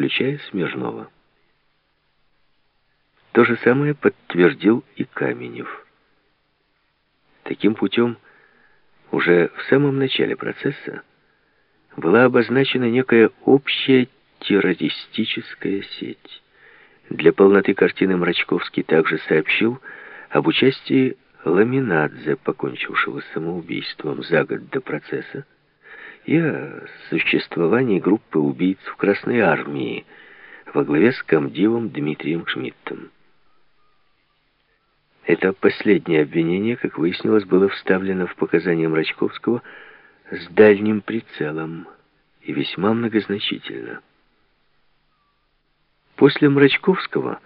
включая Смирнова. То же самое подтвердил и Каменев. Таким путем, уже в самом начале процесса, была обозначена некая общая террористическая сеть. Для полноты картины Мрачковский также сообщил об участии Ламинадзе, покончившего самоубийством за год до процесса, и о существовании группы убийц в Красной Армии во главе с комдивом Дмитрием Шмидтом. Это последнее обвинение, как выяснилось, было вставлено в показания Мрачковского с дальним прицелом и весьма многозначительно. После Мрачковского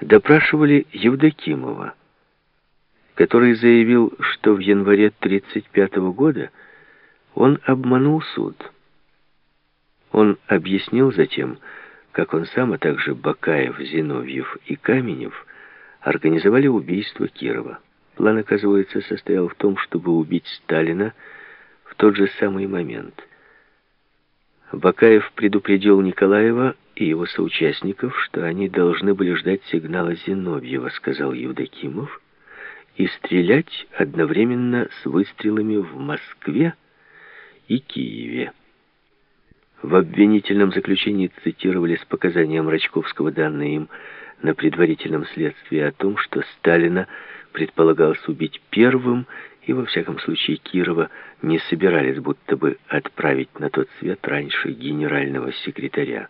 допрашивали Евдокимова, который заявил, что в январе 1935 года он обманул суд. Он объяснил затем, как он сам, а также Бакаев, Зиновьев и Каменев организовали убийство Кирова. План, оказывается, состоял в том, чтобы убить Сталина в тот же самый момент. Бакаев предупредил Николаева и его соучастников, что они должны были ждать сигнала Зиновьева, сказал Евдокимов, и стрелять одновременно с выстрелами в Москве и Киеве. В обвинительном заключении цитировались показания Мрачковского, данные им на предварительном следствии о том, что Сталина предполагалось убить первым, и во всяком случае Кирова не собирались будто бы отправить на тот свет раньше генерального секретаря.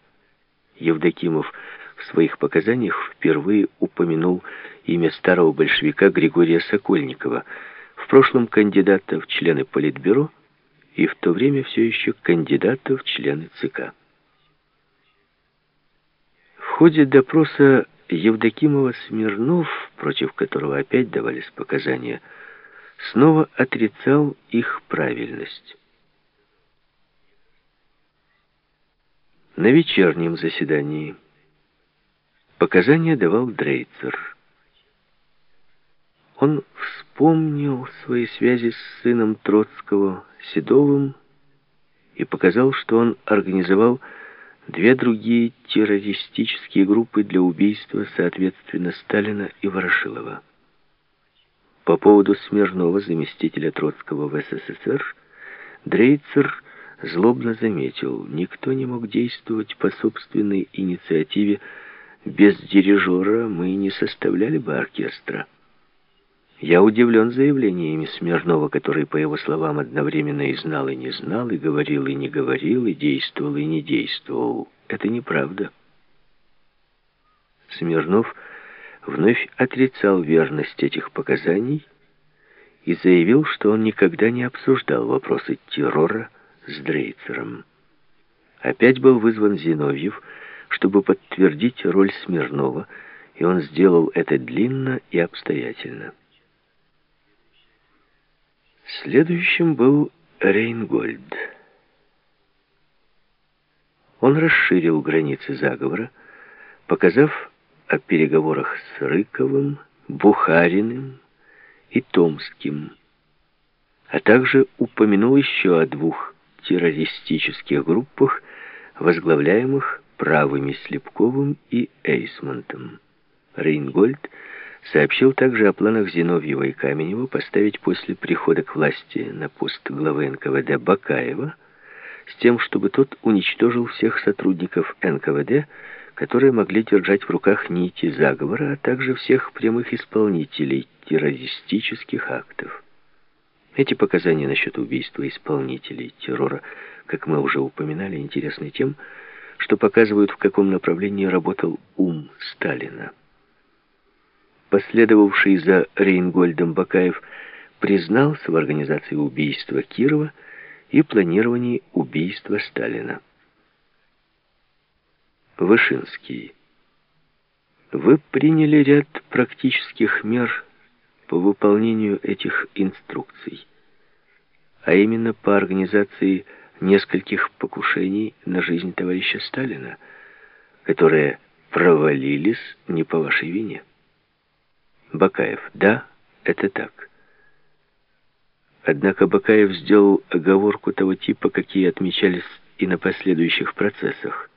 Евдокимов в своих показаниях впервые упомянул имя старого большевика Григория Сокольникова, в прошлом кандидата в члены Политбюро и в то время все еще кандидата в члены ЦК. В ходе допроса Евдокимова Смирнов, против которого опять давались показания, снова отрицал их правильность. На вечернем заседании показания давал Дрейцер. Он вспомнил свои связи с сыном Троцкого, Седовым, и показал, что он организовал две другие террористические группы для убийства, соответственно, Сталина и Ворошилова. По поводу Смирнова, заместителя Троцкого в СССР, Дрейцер злобно заметил, никто не мог действовать по собственной инициативе, без дирижера мы не составляли бы оркестра. Я удивлен заявлениями Смирнова, который, по его словам, одновременно и знал, и не знал, и говорил, и не говорил, и действовал, и не действовал. Это неправда. Смирнов вновь отрицал верность этих показаний и заявил, что он никогда не обсуждал вопросы террора с Дрейцером. Опять был вызван Зиновьев, чтобы подтвердить роль Смирнова, и он сделал это длинно и обстоятельно. Следующим был Рейнгольд. Он расширил границы заговора, показав о переговорах с Рыковым, Бухариным и Томским, а также упомянул еще о двух террористических группах, возглавляемых правыми Слепковым и Эйсмонтом. Рейнгольд сообщил также о планах Зиновьева и Каменева поставить после прихода к власти на пост главы НКВД Бакаева с тем, чтобы тот уничтожил всех сотрудников НКВД, которые могли держать в руках нити заговора, а также всех прямых исполнителей террористических актов. Эти показания насчет убийства исполнителей террора, как мы уже упоминали, интересны тем, что показывают, в каком направлении работал ум Сталина. Последовавший за Рейнгольдом Бакаев признался в организации убийства Кирова и планировании убийства Сталина. Вышинский. Вы приняли ряд практических мер по выполнению этих инструкций, а именно по организации нескольких покушений на жизнь товарища Сталина, которые провалились не по вашей вине. Бакаев. Да, это так. Однако Бакаев сделал оговорку того типа, какие отмечались и на последующих процессах.